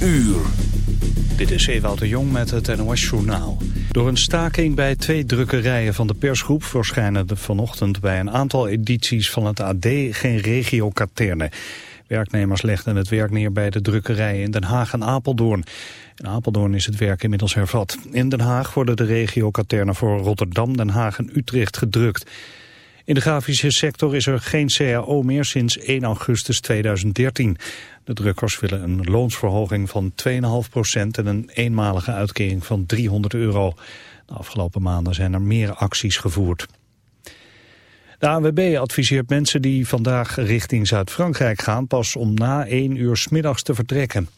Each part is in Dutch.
uur. Dit is Ewout Jong met het NOS-journaal. Door een staking bij twee drukkerijen van de persgroep... verschijnen er vanochtend bij een aantal edities van het AD geen regiokaternen. Werknemers legden het werk neer bij de drukkerijen in Den Haag en Apeldoorn. In Apeldoorn is het werk inmiddels hervat. In Den Haag worden de regiokaternen voor Rotterdam, Den Haag en Utrecht gedrukt. In de grafische sector is er geen CAO meer sinds 1 augustus 2013. De drukkers willen een loonsverhoging van 2,5% en een eenmalige uitkering van 300 euro. De afgelopen maanden zijn er meer acties gevoerd. De ANWB adviseert mensen die vandaag richting Zuid-Frankrijk gaan pas om na 1 uur smiddags te vertrekken.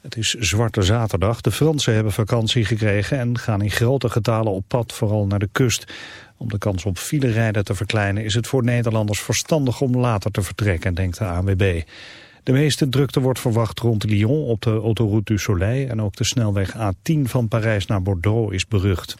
Het is Zwarte Zaterdag. De Fransen hebben vakantie gekregen en gaan in grote getalen op pad, vooral naar de kust. Om de kans op filerijden te verkleinen is het voor Nederlanders verstandig om later te vertrekken, denkt de ANWB. De meeste drukte wordt verwacht rond Lyon op de autoroute du Soleil en ook de snelweg A10 van Parijs naar Bordeaux is berucht.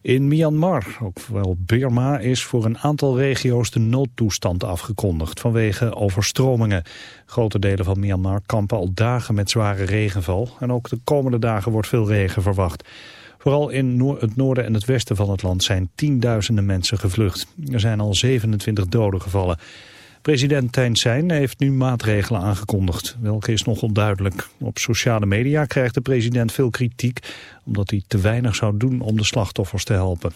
In Myanmar, ook wel Burma, is voor een aantal regio's de noodtoestand afgekondigd vanwege overstromingen. Grote delen van Myanmar kampen al dagen met zware regenval en ook de komende dagen wordt veel regen verwacht. Vooral in het noorden en het westen van het land zijn tienduizenden mensen gevlucht. Er zijn al 27 doden gevallen. President Thein heeft nu maatregelen aangekondigd. Welke is nog onduidelijk. Op sociale media krijgt de president veel kritiek... omdat hij te weinig zou doen om de slachtoffers te helpen.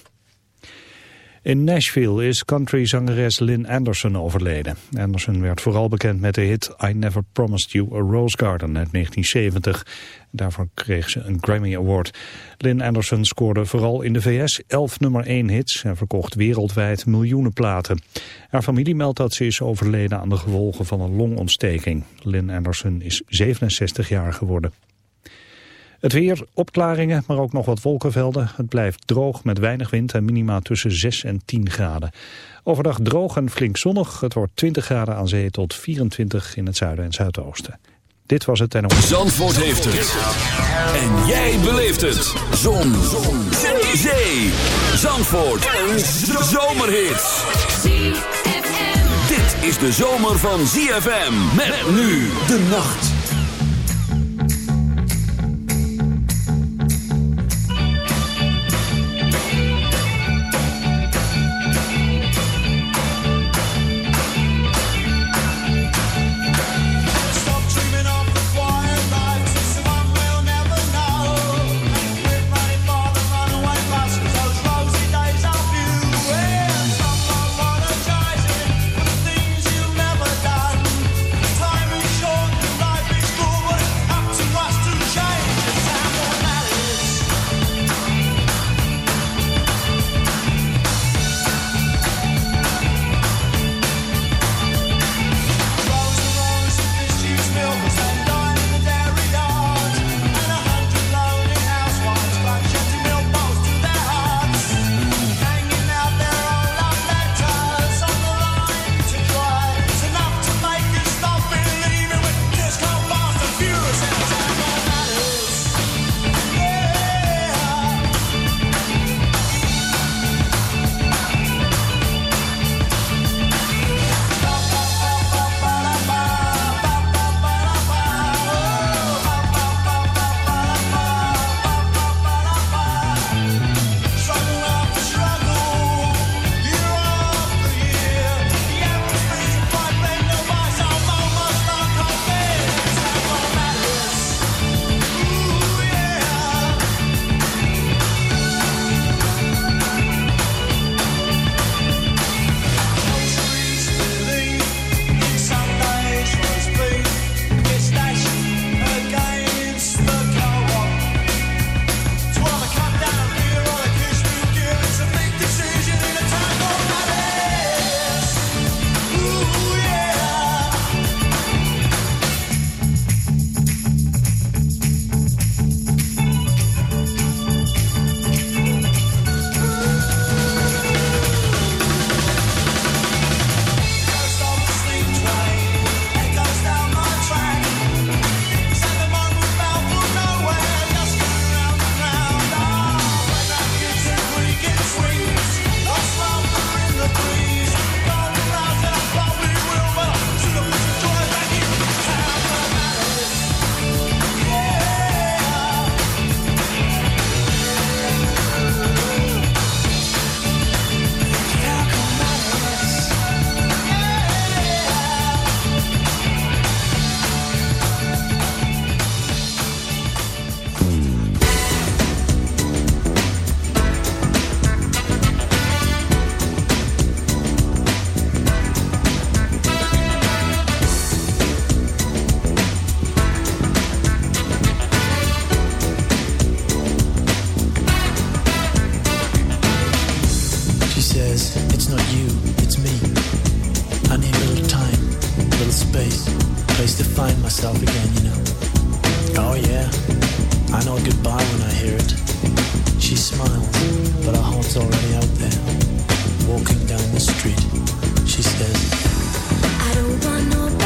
In Nashville is countryzangeres Lynn Anderson overleden. Anderson werd vooral bekend met de hit I Never Promised You a Rose Garden uit 1970. Daarvoor kreeg ze een Grammy Award. Lynn Anderson scoorde vooral in de VS 11 nummer 1 hits en verkocht wereldwijd miljoenen platen. Haar familie meldt dat ze is overleden aan de gevolgen van een longontsteking. Lynn Anderson is 67 jaar geworden. Het weer, opklaringen, maar ook nog wat wolkenvelden. Het blijft droog met weinig wind en minima tussen 6 en 10 graden. Overdag droog en flink zonnig. Het wordt 20 graden aan zee tot 24 in het zuiden en zuidoosten. Dit was het en... Zandvoort heeft het. En jij beleeft het. Zon. Zon. Zee. Zee. Zandvoort. Een zomerhit. Dit is de zomer van ZFM. Met nu de nacht. says, It's not you, it's me. I need a little time, a little space, a place to find myself again, you know. Oh yeah, I know a goodbye when I hear it. She smiles, but her heart's already out there. Walking down the street, she says, I don't want nobody.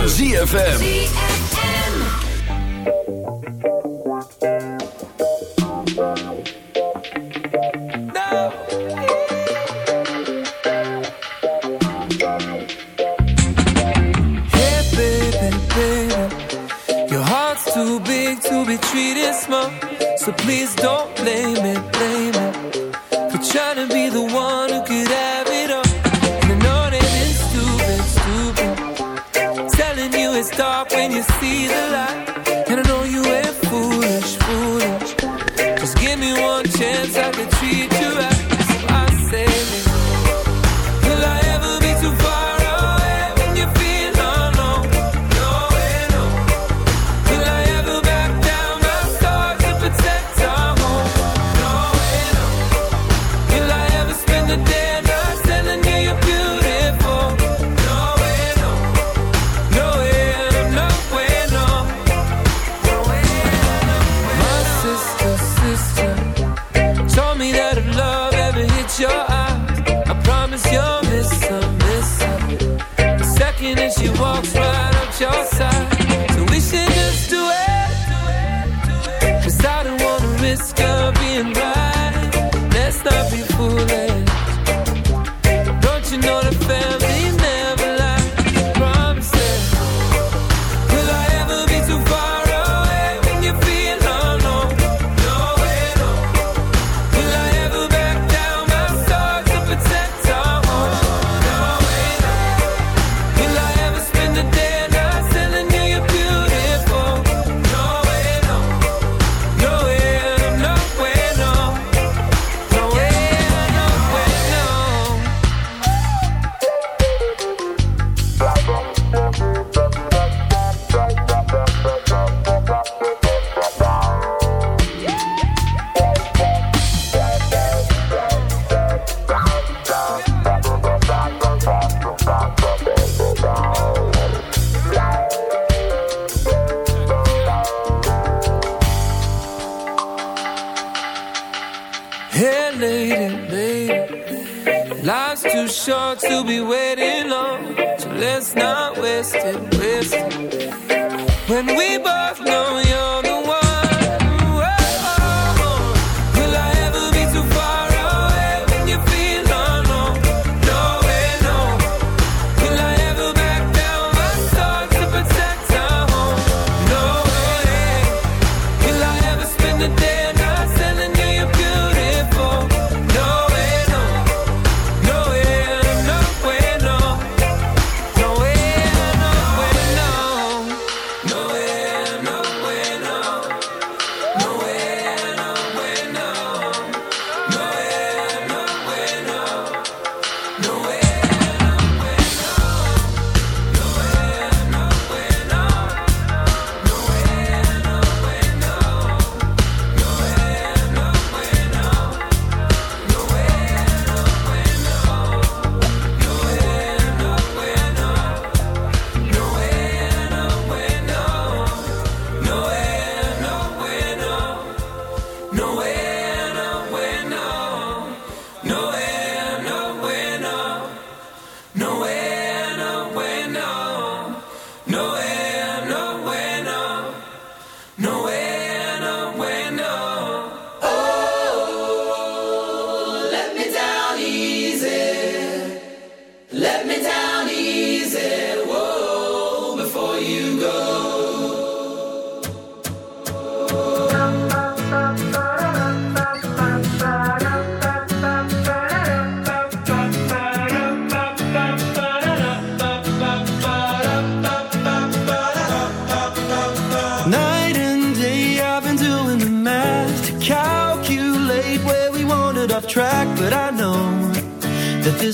van ZFM. Too big to be treated small, so please don't blame it. sure to be waiting on. So let's not waste it, waste it. When we both know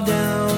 down.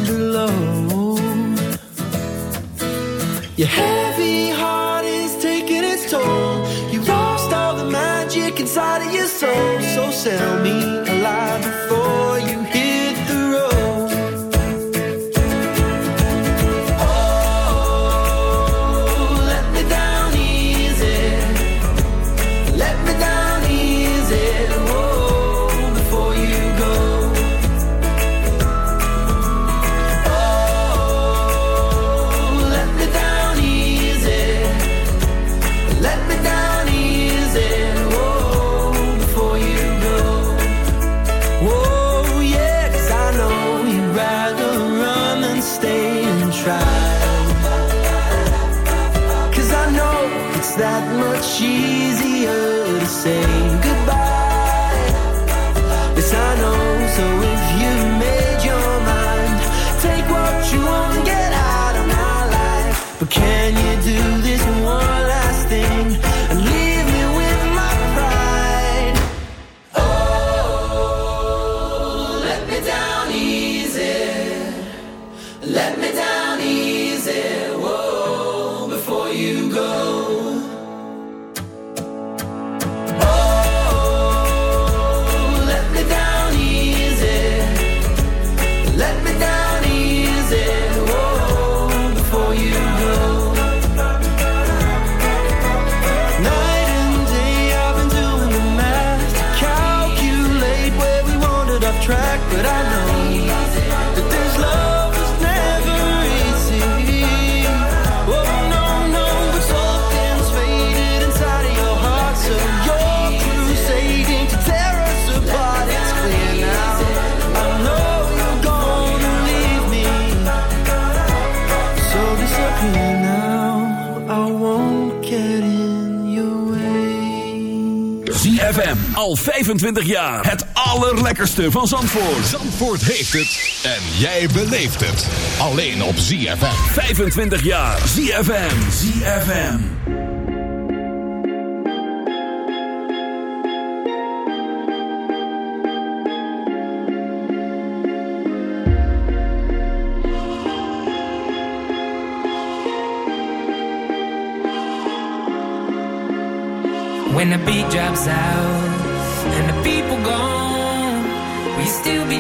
25 jaar. Het allerlekkerste van Zandvoort. Zandvoort heeft het. En jij beleeft het. Alleen op ZFM. 25 jaar. ZFM. ZFM. When the beat drops out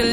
could